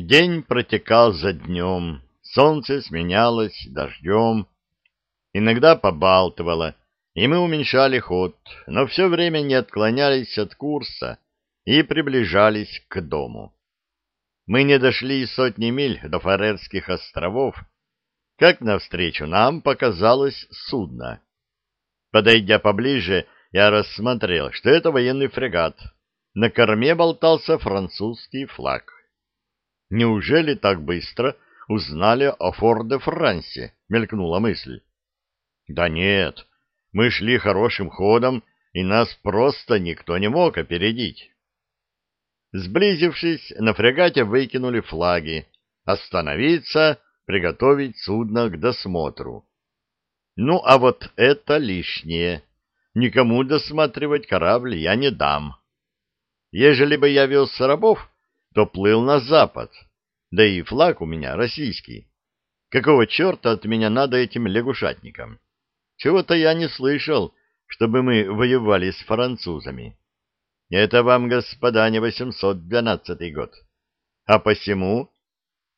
День протекал за днем, солнце сменялось дождем, иногда побалтывало, и мы уменьшали ход, но все время не отклонялись от курса и приближались к дому. Мы не дошли сотни миль до Фарерских островов, как навстречу нам показалось судно. Подойдя поближе, я рассмотрел, что это военный фрегат. На корме болтался французский флаг. Неужели так быстро узнали о Форде-Франсе? Мелькнула мысль. Да нет, мы шли хорошим ходом, и нас просто никто не мог опередить. Сблизившись, на фрегате выкинули флаги. Остановиться, приготовить судно к досмотру. Ну, а вот это лишнее. Никому досматривать корабль я не дам. Ежели бы я вез рабов, то плыл на запад. Да и флаг у меня российский. Какого черта от меня надо этим лягушатникам? Чего-то я не слышал, чтобы мы воевали с французами. Это вам, господа, не 812 год. А посему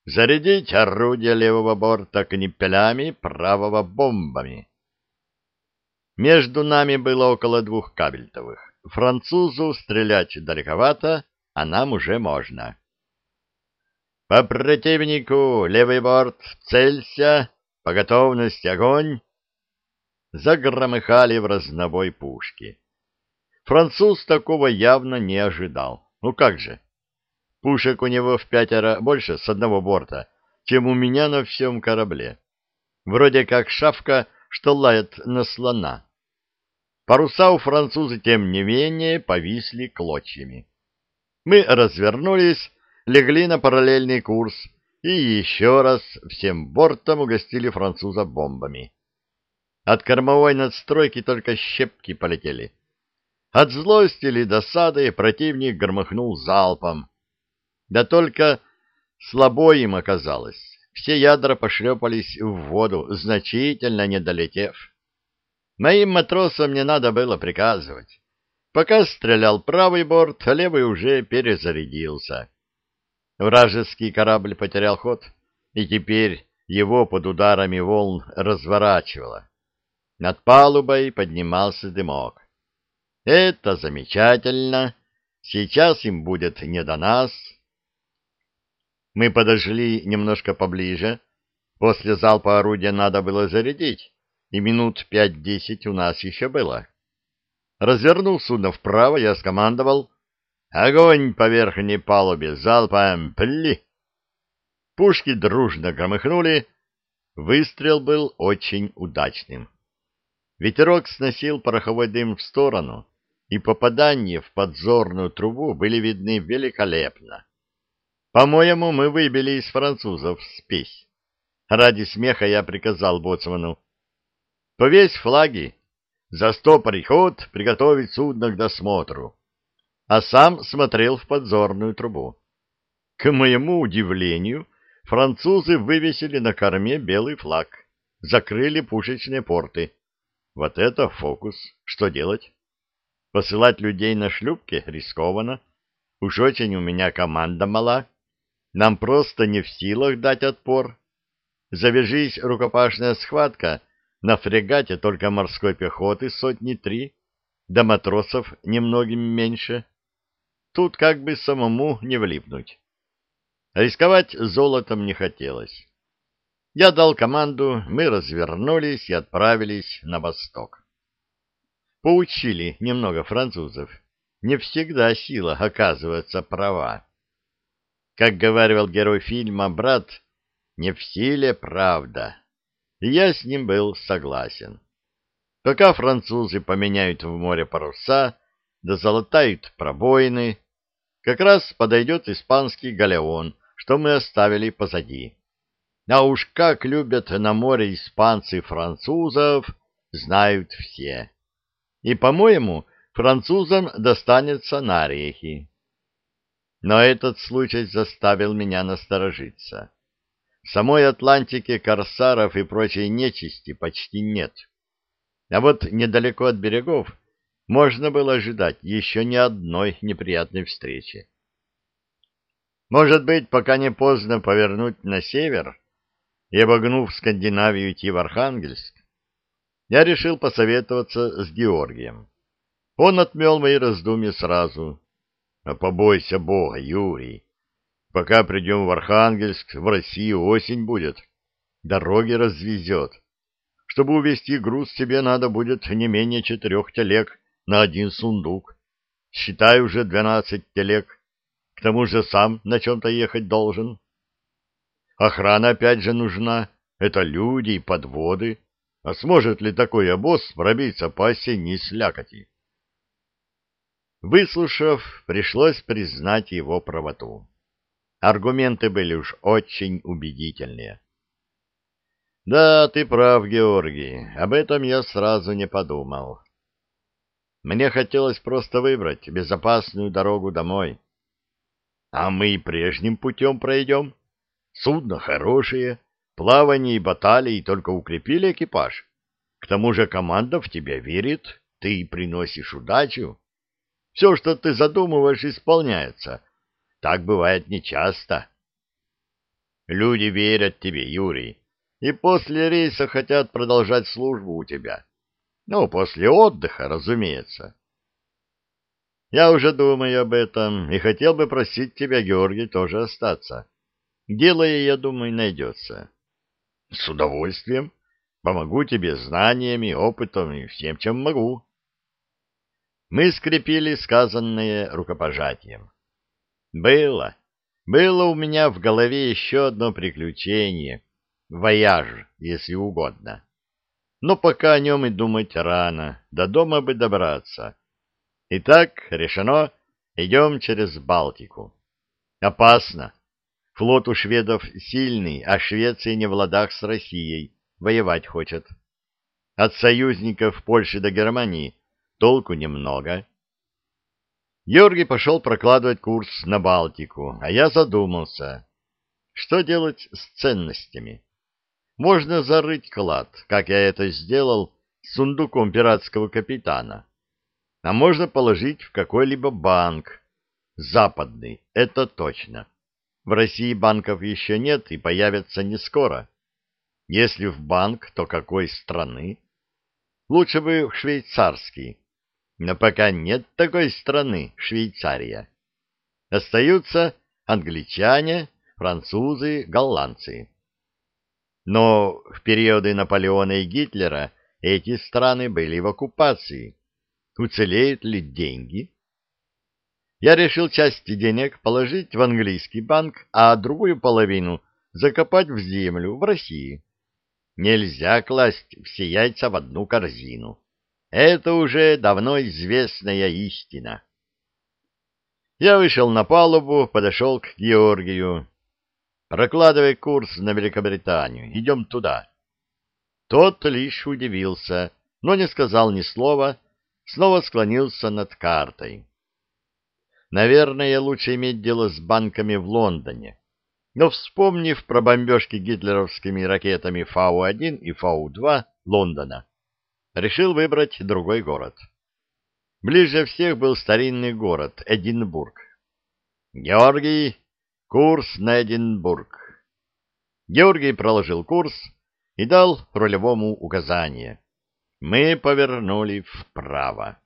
зарядить орудие левого борта канипелями, правого бомбами. Между нами было около двух кабельтовых. Французу стрелять далековато, а нам уже можно. По противнику, левый борт, целься, по готовности огонь. Загромыхали в разнобой пушки. Француз такого явно не ожидал. Ну как же? Пушек у него в пятеро больше с одного борта, чем у меня на всем корабле. Вроде как шавка, что лает на слона. Паруса у француза, тем не менее, повисли клочьями. Мы развернулись, легли на параллельный курс и еще раз всем бортом угостили француза бомбами. От кормовой надстройки только щепки полетели. От злости или досады противник громыхнул залпом. Да только слабо им оказалось. Все ядра пошлепались в воду, значительно не долетев. Моим матросам не надо было приказывать. Пока стрелял правый борт, левый уже перезарядился. Вражеский корабль потерял ход, и теперь его под ударами волн разворачивало. Над палубой поднимался дымок. Это замечательно. Сейчас им будет не до нас. Мы подошли немножко поближе. После залпа орудия надо было зарядить и минут пять-десять у нас еще было. Развернул судно вправо, я скомандовал «Огонь по верхней палубе! Залпом! Пли!» Пушки дружно громыхнули. Выстрел был очень удачным. Ветерок сносил пороховой дым в сторону, и попадания в подзорную трубу были видны великолепно. По-моему, мы выбили из французов спесь. Ради смеха я приказал боцману Повесь флаги, застопорить ход, приготовить судно к досмотру. А сам смотрел в подзорную трубу. К моему удивлению, французы вывесили на корме белый флаг, закрыли пушечные порты. Вот это фокус. Что делать? Посылать людей на шлюпке рискованно. Уж очень у меня команда мала. Нам просто не в силах дать отпор. Завяжись рукопашная схватка — на фрегате только морской пехоты сотни три, да матросов немногим меньше. Тут как бы самому не влипнуть. Рисковать золотом не хотелось. Я дал команду, мы развернулись и отправились на восток. Поучили немного французов. Не всегда сила оказывается права. Как говаривал герой фильма «Брат», не в силе правда, и я с ним был согласен. Пока французы поменяют в море паруса, да золотают пробоины, как раз подойдет испанский галеон, что мы оставили позади. А уж как любят на море испанцы французов, знают все. И, по-моему, французам достанется на орехи. Но этот случай заставил меня насторожиться. Самой Атлантике корсаров и прочей нечисти почти нет. А вот недалеко от берегов можно было ожидать еще ни одной неприятной встречи. Может быть, пока не поздно повернуть на север и, обогнув Скандинавию, идти в Архангельск? Я решил посоветоваться с Георгием. Он отмел мои раздумья сразу. А побойся Бога, Юрий. Пока придем в Архангельск, в Россию осень будет. Дороги развезет. Чтобы увезти груз, тебе надо будет не менее четырех телег на один сундук. Считай уже двенадцать телег. К тому же сам на чем-то ехать должен. Охрана опять же нужна. Это люди и подводы. А сможет ли такой обоз пробиться по осенней слякоти? Выслушав, пришлось признать его правоту. Аргументы были уж очень убедительные. Да, ты прав, Георгий, об этом я сразу не подумал. Мне хотелось просто выбрать безопасную дорогу домой. А мы и прежним путем пройдем. Судно хорошее, плавание и баталии только укрепили экипаж. К тому же команда в тебя верит, ты приносишь удачу. Все, что ты задумываешь, исполняется. Так бывает нечасто. Люди верят тебе, Юрий, и после рейса хотят продолжать службу у тебя. Ну, после отдыха, разумеется. Я уже думаю об этом и хотел бы просить тебя, Георгий, тоже остаться. Дело, я думаю, найдется. С удовольствием. Помогу тебе знаниями, опытом и всем, чем могу. Мы скрепили сказанное рукопожатием. Было. Было у меня в голове еще одно приключение. Вояж, если угодно. Но пока о нем и думать рано. До дома бы добраться. Итак, решено, идем через Балтику. Опасно. Флот у шведов сильный, а Швеция не в ладах с Россией, воевать хочет. От союзников Польши до Германии толку немного. Георгий пошел прокладывать курс на Балтику, а я задумался, что делать с ценностями. Можно зарыть клад, как я это сделал с сундуком пиратского капитана а можно положить в какой-либо банк. Западный, это точно. В России банков еще нет и появятся не скоро. Если в банк, то какой страны? Лучше бы в швейцарский. Но пока нет такой страны, Швейцария. Остаются англичане, французы, голландцы. Но в периоды Наполеона и Гитлера эти страны были в оккупации уцелеют ли деньги. Я решил часть денег положить в английский банк, а другую половину закопать в землю в России. Нельзя класть все яйца в одну корзину. Это уже давно известная истина. Я вышел на палубу, подошел к Георгию. Прокладывай курс на Великобританию. Идем туда. Тот лишь удивился, но не сказал ни слова, снова склонился над картой. Наверное, лучше иметь дело с банками в Лондоне. Но, вспомнив про бомбежки гитлеровскими ракетами Фау-1 и Фау-2 Лондона, решил выбрать другой город. Ближе всех был старинный город Эдинбург. «Георгий, курс на Эдинбург». Георгий проложил курс и дал рулевому указание мы повернули вправо.